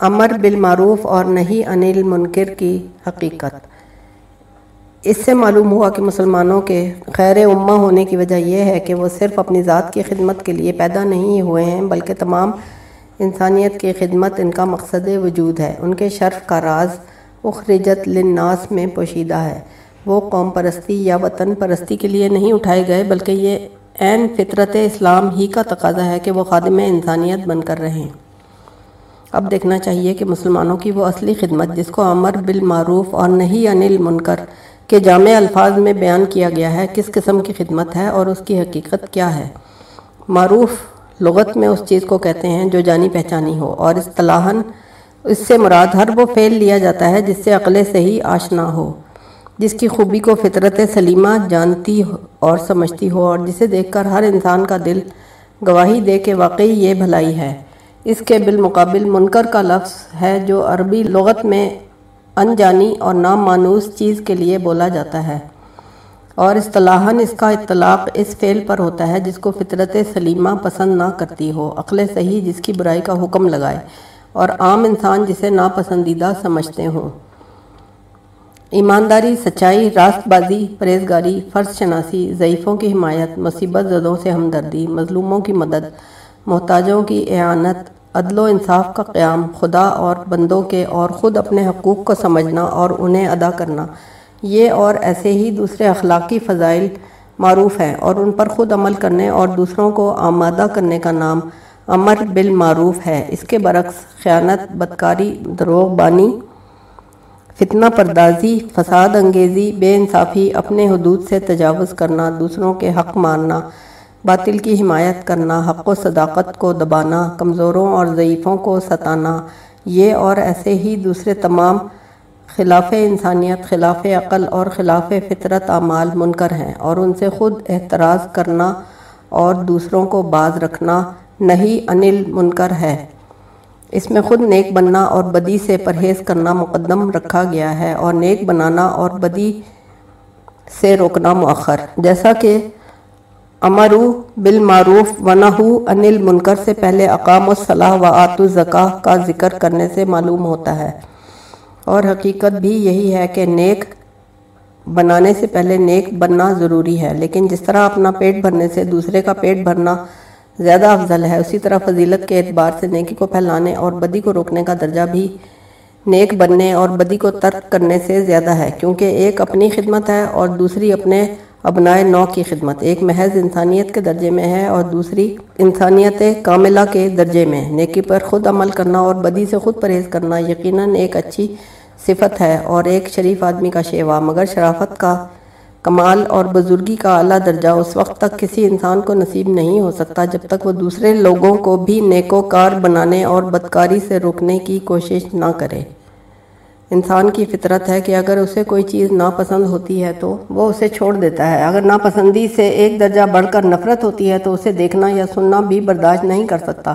امر بالمعروف اور نہیں انل منکر کی حقیقت۔ اس سے معلوم ہوا کہ مسلمانوں کے خیر امہ ہونے کی وجہ یہ ہے کہ وہ صرف اپنی ذات کی خدمت کے لیے پیدا نہیں ہوئے ہیں، بلکہ تمام انسانیت کی خدمت ان کا مقصد وجود ہے۔ ان کے شرف کا راز اخرجت للناس میں پوشیدہ ہے۔ وہ قوم پرستی یا وطن پرستی کے لیے نہیں اٹھائے گئے، بلکہ یہ عین فطرت اسلام ہی کا تقاضا ہے کہ وہ خادم انسانیت بن کر رہیں۔ اب دیکھنا چاہیے کہ مسلمانوں کی وہ اصلی خدمت جس کو امر بالمعروف اور نہیں انل منکر کے جامع الفاظ میں بیان کیا گیا ہے، کس قسم کی خدمت ہے اور اس کی حقیقت کیا ہے؟ معروف لغت میں اس چیز کو کہتے ہیں جو جانی پہچانی ہو اور اصطلاحاً اس سے مراد ہر وہ فعل لیا جاتا ہے جس سے عقل سے ہی آشنا ہو، جس کی خوبی کو فطرت سلیمہ جانتی اور سمجھتی ہو اور جسے دیکھ کر ہر انسان کا دل گواہی دے کہ واقعی یہ بھلائی ہے۔ اس کے بالمقابل منکر کا لفظ ہے جو عربی لغت میں انجانی اور نام مانوس چیز کے لیے بولا جاتا ہے۔ اور اصطلاحاً اس کا اطلاق اس فعل پر ہوتا ہے جس کو فطرت سلیمہ پسند نہ کرتی ہو، عقل صحیح جس کی برائی کا حکم لگائے، اور عام انسان جسے ناپسندیدہ سمجھتے ہوں۔ ایمانداری، سچائی راست بازی پریزگاری فرض شناسی، ضعیفوں کی حمایت، مصیبت زدوں سے ہمدردی، مظلوموں کی مدد، محتاجوں کی اعانت عدل و انصاف کا قیام، خدا اور بندوں کے اور خود اپنے حقوق کو سمجھنا اور انہیں ادا کرنا، یہ اور ایسے ہی دوسرے اخلاقی فضائل معروف ہیں اور ان پر خود عمل کرنے اور دوسروں کو آمادہ کرنے کا نام امر بالمعروف ہے۔ اس کے برعکس، خیانت، بدکاری، دروغ بانی، فتنہ پردازی، فساد انگیزی، بے انصافی، اپنے حدود سے تجاوز کرنا، دوسروں کے حق مارنا باطل کی حمایت کرنا، حق و صداقت کو دبانا، کمزوروں اور ضعیفوں کو ستانا، یہ اور ایسے ہی دوسرے تمام خلاف انسانیت، خلاف عقل اور خلاف فطرت اعمال منکر ہیں اور ان سے خود احتراز کرنا اور دوسروں کو باز رکھنا نہیں، انل منکر ہے۔ اس میں خود نیک بننا اور بدی سے پرہیز کرنا مقدم رکھا گیا ہے اور نیک بنانا اور بدی سے روکنا مؤخر۔ جیسا کہ امرو بالمعروف ونہو انل منکر سے پہلے اقام الصلاح و آت الزکاہ کا ذکر کرنے سے معلوم ہوتا ہے۔ اور حقیقت بھی یہی ہے کہ نیک بنانے سے پہلے نیک بننا ضروری ہے، لیکن جس طرح اپنا پیٹ بھرنے سے دوسرے کا پیٹ بھرنا زیادہ افضل ہے، اسی طرح فضیلت کے اعتبار سے نیکی کو پھیلانے اور بدی کو روکنے کا درجہ بھی نیک بننے اور بدی کو ترک کرنے سے زیادہ ہے۔ کیونکہ ایک اپنی خدمت ہے اور دوسری اپنے ابنائے نو کی خدمت۔ ایک محض انسانیت کے درجے میں ہے اور دوسری انسانیت کاملہ کے درجے میں۔ نیکی پر خود عمل کرنا اور بدی سے خود پرہیز کرنا یقیناً ایک اچھی صفت ہے اور ایک شریف آدمی کا شیوا۔ مگر شرافت کا کمال اور بزرگی کا اعلیٰ درجہ اس وقت تک کسی انسان کو نصیب نہیں ہو سکتا جب تک وہ دوسرے لوگوں کو بھی نیکو کار بنانے اور بدکاری سے روکنے کی کوشش نہ کرے۔ انسان کی فطرت ہے کہ اگر اسے کوئی چیز ناپسند ہوتی ہے تو وہ اسے چھوڑ دیتا ہے۔ اگر ناپسندی سے ایک درجہ بڑھ کر نفرت ہوتی ہے تو اسے دیکھنا یا سننا بھی برداشت نہیں کر سکتا۔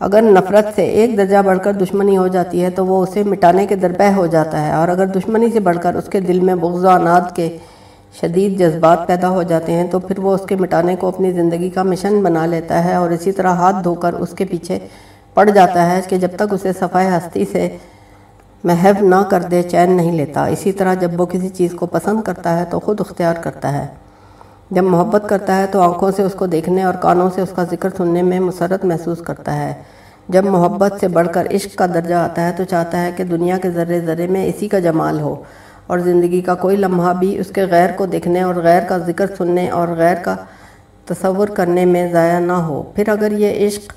اگر نفرت سے ایک درجہ بڑھ کر دشمنی ہو جاتی ہے تو وہ اسے مٹانے کے درپہ ہو جاتا ہے۔ اور اگر دشمنی سے بڑھ کر اس کے دل میں بغض و اناد کے شدید جذبات پیدا ہو جاتے ہیں تو پھر وہ اس کے مٹانے کو اپنی زندگی کا مشن بنا لیتا ہے اور اسی طرح ہاتھ دھو کر اس کے پیچھے پڑ جاتا ہے کہ جب تک اسے صفحہ ہستی سے محب نہ کر دے، چین نہیں لیتا۔ اسی طرح جب وہ کسی چیز کو پسند کرتا ہے تو خود اختیار کرتا ہے۔ جب محبت کرتا ہے تو آنکھوں سے اس کو دیکھنے اور کانوں سے اس کا ذکر سننے میں مسرت محسوس کرتا ہے۔ جب محبت سے بڑھ کر عشق کا درجہ آتا ہے تو چاہتا ہے کہ دنیا کے ذرے ذرے میں اسی کا جمال ہو اور زندگی کا کوئی لمحہ بھی اس کے غیر کو دیکھنے اور غیر کا ذکر سننے اور غیر کا تصور کرنے میں ضائع نہ ہو۔ پھر اگر یہ عشق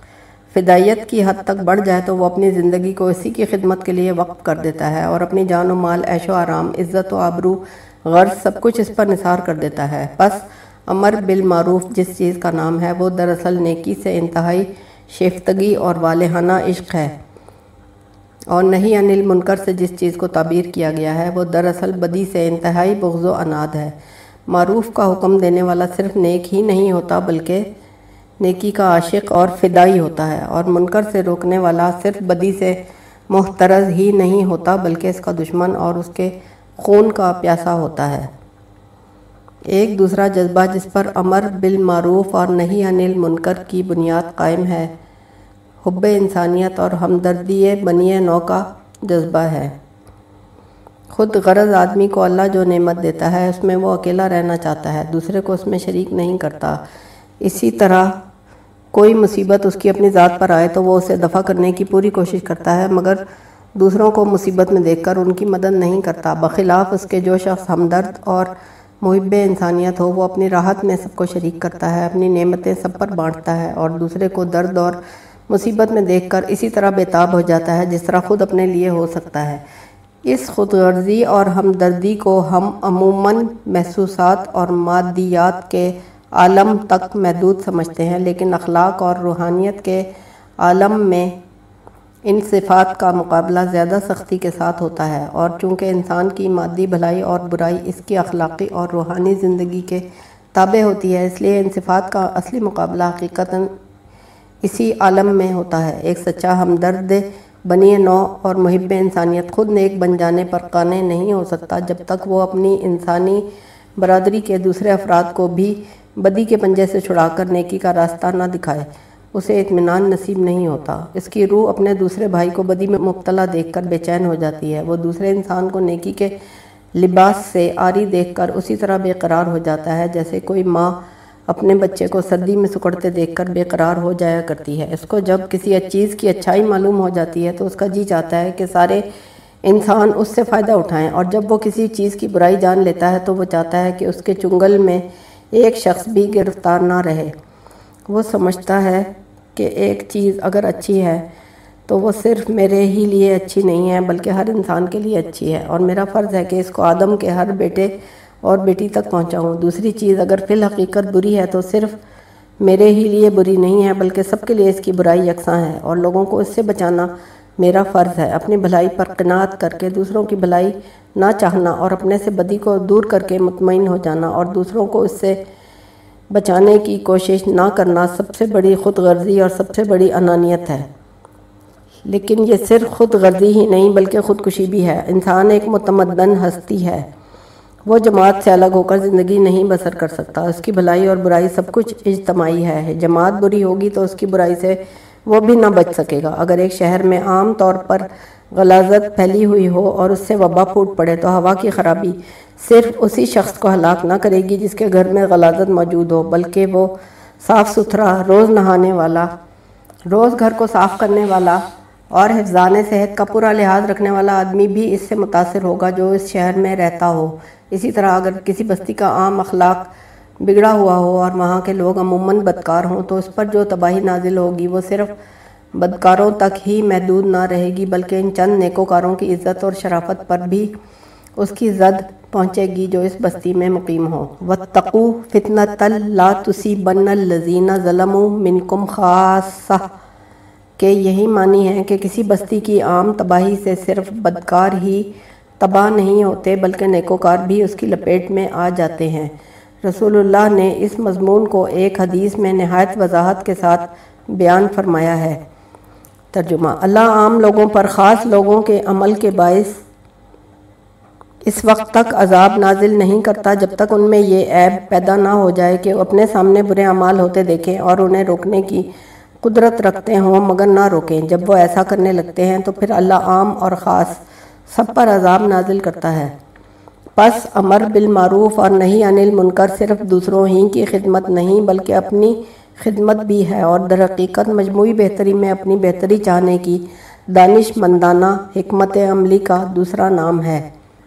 فدائیت کی حد تک بڑھ جائے تو وہ اپنی زندگی کو اسی کی خدمت کے لیے وقف کر دیتا ہے اور اپنی جان و مال، عیش و آرام، عزت و آبرو، غرض سب کچھ اس پر نثار کر دیتا ہے۔ بس امر بالمعروف، جس چیز کا نام ہے، وہ دراصل نیکی سے انتہائی شیفتگی اور والہانہ عشق ہے۔ اور نہیں انل منکر سے جس چیز کو تعبیر کیا گیا ہے، وہ دراصل بدی سے انتہائی بغض و اناد ہے۔ معروف کا حکم دینے والا صرف نیک ہی نہیں ہوتا، بلکہ نیکی کا عاشق اور فدائی ہوتا ہے اور منکر سے روکنے والا صرف بدی سے محترز ہی نہیں ہوتا بلکہ اس کا دشمن اور اس کے خون کا پیاسا ہوتا ہے۔ ایک دوسرا جذبہ جس پر امر بالمعروف اور نہیں انل منکر کی بنیاد قائم ہے، حب انسانیت اور ہمدردی بنی نو کا جذبہ ہے۔ خود غرض آدمی کو اللہ جو نعمت دیتا ہے، اس میں وہ اکیلا رہنا چاہتا ہے، دوسرے کو اس میں شریک نہیں کرتا۔ اسی طرح کوئی مصیبت اس کی اپنی ذات پر آئے تو وہ اسے دفع کرنے کی پوری کوشش کرتا ہے، مگر دوسروں کو مصیبت میں دیکھ کر ان کی مدد نہیں کرتا۔ بخلاف اس کے جو شخص ہمدرد اور محب انسانیت ہو، وہ اپنی راحت میں سب کو شریک کرتا ہے، اپنی نعمتیں سب پر بانٹتا ہے اور دوسرے کو درد اور مصیبت میں دیکھ کر اسی طرح بےتاب ہو جاتا ہے، جس طرح خود اپنے لیے ہو سکتا ہے۔ اس خود غرضی اور ہمدردی کو ہم عموماً محسوسات اور مادیات کے عالم تک محدود سمجھتے ہیں، لیکن اخلاق اور روحانیت کے عالم میں ان صفات کا مقابلہ زیادہ سختی کے ساتھ ہوتا ہے۔ اور چونکہ انسان کی مادی بھلائی اور برائی اس کی اخلاقی اور روحانی زندگی کے تابع ہوتی ہے، اس لیے ان صفات کا اصلی مقابلہ حقیقتاً اسی عالم میں ہوتا ہے۔ ایک سچا ہمدرد بنی نو اور محب انسانیت خود نیک بن جانے پر قانے نہیں ہو سکتا، جب تک وہ اپنی انسانی برادری کے دوسرے افراد کو بھی بدی کے پنجے سے چھڑا کر نیکی کا راستہ نہ دکھائے۔ اسے اطمینان نصیب نہیں ہوتا۔ اس کی روح اپنے دوسرے بھائی کو بدی میں مبتلا دیکھ کر بے چین ہو جاتی ہے۔ وہ دوسرے انسان کو نیکی کے لباس سے آری دیکھ کر اسی طرح بے قرار ہو جاتا ہے، جیسے کوئی ماں اپنے بچے کو سردی میں سکڑتے دیکھ کر بے قرار ہو جایا کرتی ہے۔ اس کو جب کسی چیز کی اچھائی معلوم ہو جاتی ہے تو اس کا جی چاہتا ہے کہ سارے انسان اس سے فائدہ اٹھائیں۔ اور جب وہ کسی چیز کی برائی جان لیتا ہے تو وہ چاہتا ہے کہ اس کے چنگل میں ایک شخص بھی گرفتار نہ رہے۔ وہ سمجھتا ہے کہ ایک چیز اگر اچھی ہے تو وہ صرف میرے ہی لیے اچھی نہیں ہے، بلکہ ہر انسان کے لیے اچھی ہے۔ اور میرا فرض ہے کہ اس کو آدم کے ہر بیٹے اور بیٹی تک پہنچاؤں۔ دوسری چیز اگر فی الحقیقت بری ہے تو صرف میرے ہی لیے بری نہیں ہے، بلکہ سب کے لیے اس کی برائی یکساں ہے۔ اور لوگوں کو اس سے بچانا میرا فرض ہے، اپنی بھلائی پر قناعت کر کے دوسروں کی بھلائی نہ چاہنا اور اپنے سے بدی کو دور کر کے مطمئن ہو جانا اور دوسروں کو اس سے بچانے کی کوشش نہ کرنا سب سے بڑی خود غرضی اور سب سے بڑی انانیت ہے۔ لیکن یہ صرف خود غرضی ہی نہیں بلکہ خودکشی بھی ہے۔ انسان ایک متمدن ہستی ہے۔ وہ جماعت سے الگ ہو کر زندگی نہیں بسر کر سکتا۔ اس کی بھلائی اور برائی سب کچھ اجتماعی ہے۔ جماعت بری ہوگی تو اس کی برائی سے وہ بھی نہ بچ سکے گا۔ اگر ایک شہر میں عام طور پر غلازت پھیلی ہوئی ہو اور اس سے وبا پھوٹ پڑے تو ہوا کی خرابی صرف اسی شخص کو ہلاک نہ کرے گی جس کے گھر میں غلازت موجود ہو، بلکہ وہ صاف ستھرا روز نہانے والا، روز گھر کو صاف کرنے والا اور حفظان صحت کا پورا لحاظ رکھنے والا آدمی بھی اس سے متاثر ہوگا جو اس شہر میں رہتا ہو۔ اسی طرح اگر کسی بستی کا عام اخلاق بگڑا ہوا ہو اور وہاں کے لوگ عموماً بدکار ہوں، تو اس پر جو تباہی نازل ہوگی وہ صرف بدکاروں تک ہی محدود نہ رہے گی، بلکہ ان چند نیکوکاروں کی عزت اور شرافت پر بھی اس کی زد پہنچے گی جو اس بستی میں مقیم ہو وَاتَّقُوا فِتْنَةً لَا تُصِيبَنَّ الَّذِينَ ظَلَمُوا مِنْكُمْ خَاصَّةً کہ یہی معنی ہے کہ کسی بستی کی عام تباہی سے صرف بدکار ہی تباہ نہیں ہوتے، بلکہ نیکوکار بھی اس کی لپیٹ میں آ جاتے ہیں۔ رسول اللہ نے اس مضمون کو ایک حدیث میں نہایت وضاحت کے ساتھ بیان فرمایا ہے۔ ترجمہ اللہ عام لوگوں پر خاص لوگوں کے عمل کے باعث اس وقت تک عذاب نازل نہیں کرتا جب تک ان میں یہ عیب پیدا نہ ہو جائے کہ وہ اپنے سامنے برے عمال ہوتے دیکھیں اور انہیں روکنے کی قدرت رکھتے ہوں مگر نہ روکیں۔ جب وہ ایسا کرنے لگتے ہیں تو پھر اللہ عام اور خاص سب پر عذاب نازل کرتا ہے۔ پس امر بالمعروف اور نہیں انل منکر صرف دوسروں ہی کی خدمت نہیں بلکہ اپنی خدمت بھی ہے اور در حقیقت مجموعی بہتری میں اپنی بہتری چاہنے کی دانش مندانہ حکمت عملی کا دوسرا نام ہے۔